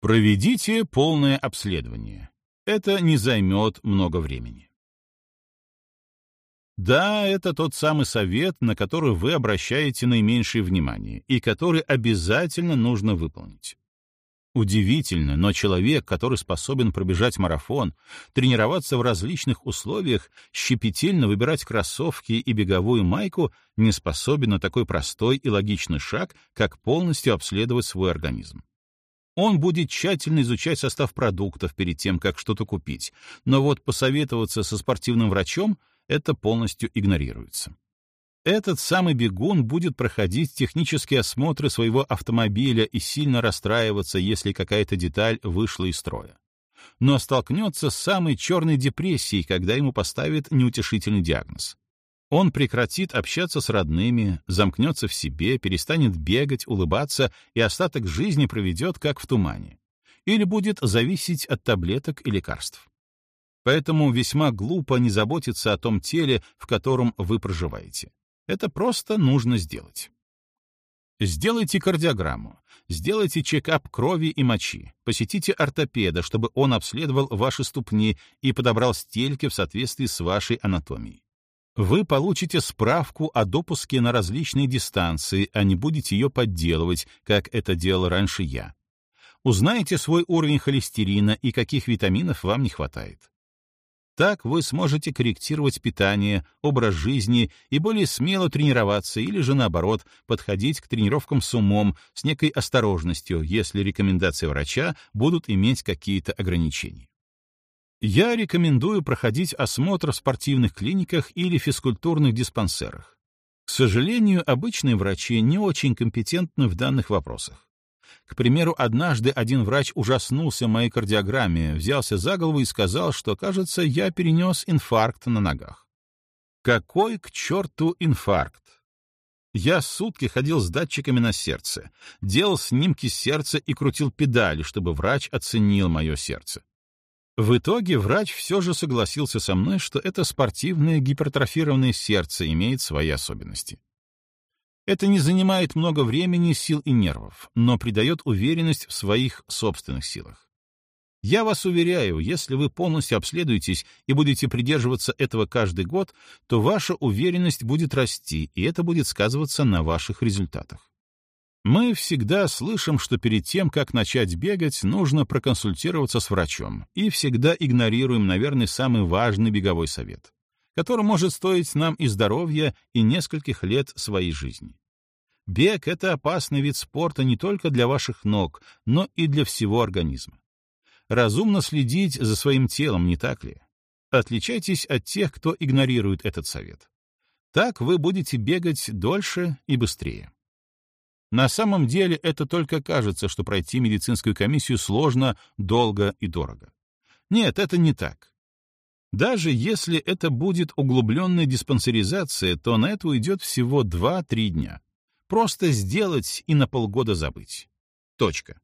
Проведите полное обследование. Это не займет много времени. Да, это тот самый совет, на который вы обращаете наименьшее внимание и который обязательно нужно выполнить. Удивительно, но человек, который способен пробежать марафон, тренироваться в различных условиях, щепетильно выбирать кроссовки и беговую майку, не способен на такой простой и логичный шаг, как полностью обследовать свой организм. Он будет тщательно изучать состав продуктов перед тем, как что-то купить, но вот посоветоваться со спортивным врачом это полностью игнорируется. Этот самый бегун будет проходить технические осмотры своего автомобиля и сильно расстраиваться, если какая-то деталь вышла из строя. Но столкнется с самой черной депрессией, когда ему поставят неутешительный диагноз. Он прекратит общаться с родными, замкнется в себе, перестанет бегать, улыбаться и остаток жизни проведет как в тумане. Или будет зависеть от таблеток и лекарств. Поэтому весьма глупо не заботиться о том теле, в котором вы проживаете. Это просто нужно сделать. Сделайте кардиограмму, сделайте чекап крови и мочи, посетите ортопеда, чтобы он обследовал ваши ступни и подобрал стельки в соответствии с вашей анатомией. Вы получите справку о допуске на различные дистанции, а не будете ее подделывать, как это делал раньше я. Узнаете свой уровень холестерина и каких витаминов вам не хватает. Так вы сможете корректировать питание, образ жизни и более смело тренироваться или же, наоборот, подходить к тренировкам с умом, с некой осторожностью, если рекомендации врача будут иметь какие-то ограничения. Я рекомендую проходить осмотр в спортивных клиниках или физкультурных диспансерах. К сожалению, обычные врачи не очень компетентны в данных вопросах. К примеру, однажды один врач ужаснулся моей кардиограмме, взялся за голову и сказал, что, кажется, я перенес инфаркт на ногах. Какой к черту инфаркт? Я сутки ходил с датчиками на сердце, делал снимки сердца и крутил педали, чтобы врач оценил мое сердце. В итоге врач все же согласился со мной, что это спортивное гипертрофированное сердце имеет свои особенности. Это не занимает много времени, сил и нервов, но придает уверенность в своих собственных силах. Я вас уверяю, если вы полностью обследуетесь и будете придерживаться этого каждый год, то ваша уверенность будет расти, и это будет сказываться на ваших результатах. Мы всегда слышим, что перед тем, как начать бегать, нужно проконсультироваться с врачом, и всегда игнорируем, наверное, самый важный беговой совет, который может стоить нам и здоровья, и нескольких лет своей жизни. Бег — это опасный вид спорта не только для ваших ног, но и для всего организма. Разумно следить за своим телом, не так ли? Отличайтесь от тех, кто игнорирует этот совет. Так вы будете бегать дольше и быстрее. На самом деле это только кажется, что пройти медицинскую комиссию сложно, долго и дорого. Нет, это не так. Даже если это будет углубленная диспансеризация, то на это уйдет всего 2-3 дня. Просто сделать и на полгода забыть. Точка.